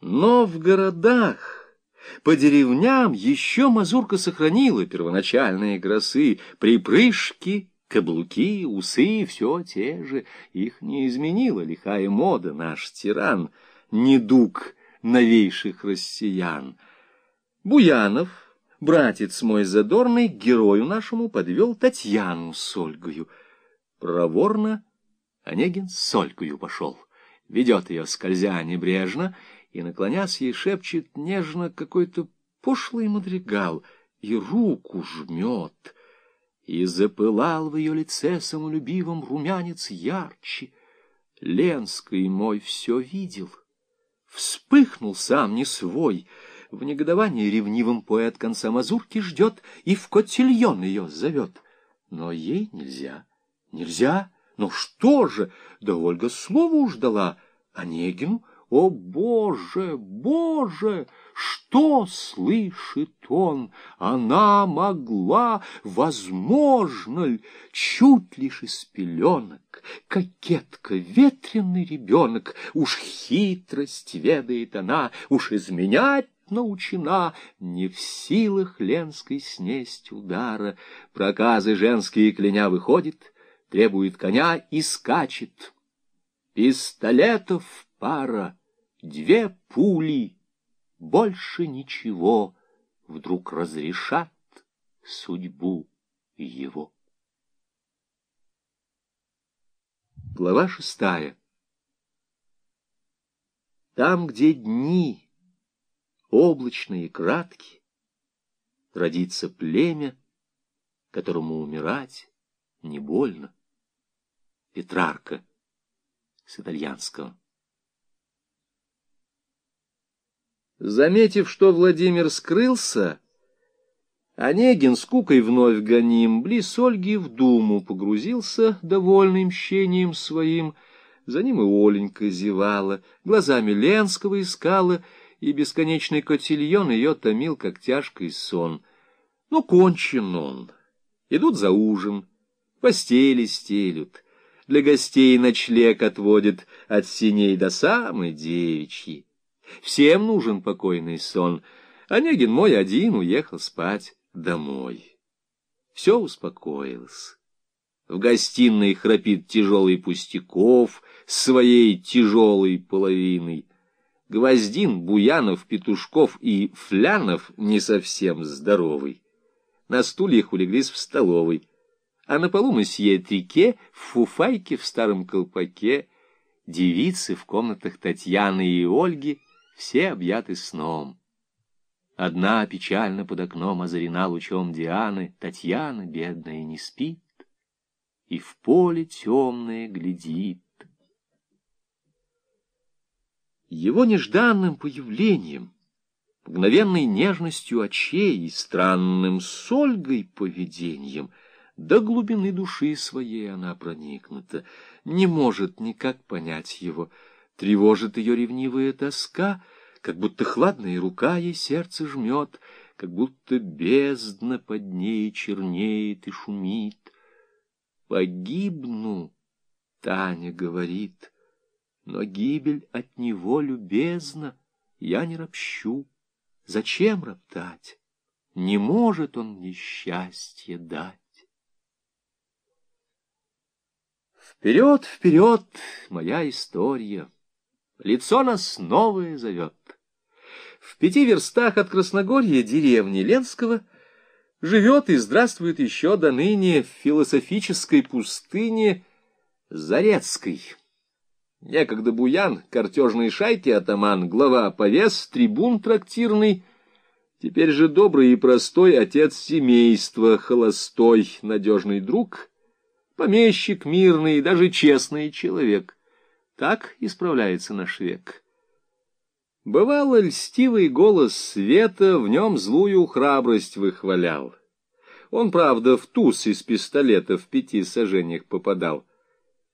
Но в городах, по деревням еще мазурка сохранила первоначальные гросы, припрыжки, каблуки, усы, все те же. Их не изменила лихая мода, наш тиран, недуг новейших россиян. Буянов, братец мой задорный, герою нашему подвел Татьяну с Ольгою. Проворно Онегин с Олькою пошел, ведет ее, скользя небрежно, и, наклонясь ей, шепчет нежно какой-то пошлый мадригал и руку жмет. И запылал в ее лице самолюбивым румянец ярче. Ленский мой все видел, вспыхнул сам не свой, в негодовании ревнивым поэт конца мазурки ждет и в котельон ее зовет. Но ей нельзя, нельзя, но что же, да Ольга слово уж дала Онегину, о, Боже, Боже, что слышит он? Она могла, возможно ли, чуть лишь из пеленок, кокетка, ветреный ребенок, уж хитрость ведает она, уж изменять научена, не в силах Ленской снесть удара. Проказы женские кляня выходит, требует коня и скачет. Пистолетов пара, две пули, больше ничего вдруг разрешат судьбу его. Глава шестая. Там, где дни облачные и краткие, родится племя, которому умирать не больно. Петрарка с итальянского. Заметив, что Владимир скрылся, Онегин, скукой вновь гоним, близ Ольги в думу погрузился, довольным мщением своим. За ним и Оленька зевала, глазами Ленского искала, и бесконечный котельон ее томил, как тяжкий сон. Но кончен он. Идут за ужин, постели стелют, для гостей ночлег отводят от синей до самой девичьи. Всем нужен покойный сон. Онегин мой один уехал спать домой. Все успокоилось. В гостиной храпит тяжелый Пустяков своей тяжелой половиной. Гвоздин, Буянов, Петушков и Флянов не совсем здоровый. На стульях улеглись в столовой, а на полу месье Трике в фуфайке в старом колпаке, девицы в комнатах Татьяны и Ольги — все объяты сном. Одна печально под окном озарена лучом Дианы, Татьяна, бедная, не спит, и в поле темное глядит. Его нежданным появлением, мгновенной нежностью очей и странным с Ольгой поведением до глубины души своей она проникнута, не может никак понять его — Тревожит ее ревнивая тоска, как будто хладная рука ей сердце жмет, как будто бездна под ней чернеет и шумит. «Погибну», — Таня говорит, — «но гибель от него любезна, я не ропщу. Зачем роптать? Не может он мне счастье дать». Вперед, вперед, моя история! Лицо нас новое зовет. В пяти верстах от Красногорья деревни Ленского живет и здравствует еще до ныне в философической пустыне Зарецкой. Некогда буян, картежной шайки атаман, глава повес, трибун трактирный, теперь же добрый и простой отец семейства, холостой, надежный друг, помещик мирный, даже честный человек. Так исправляется наш век. Бывало, льстивый голос света в нем злую храбрость выхвалял. Он, правда, в туз из пистолета в пяти сажениях попадал.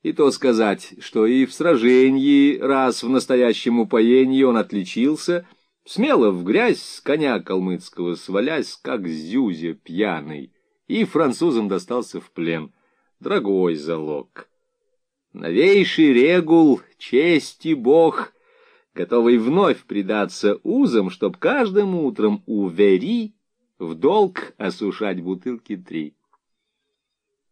И то сказать, что и в сражении, раз в настоящем упоении он отличился, смело в грязь с коня калмыцкого свалясь, как зюзя пьяный, и французам достался в плен. Дорогой залог. Новейший регул, чести бог, готовый вновь предаться узам, чтоб каждым утром у Вери в долг осушать бутылки три.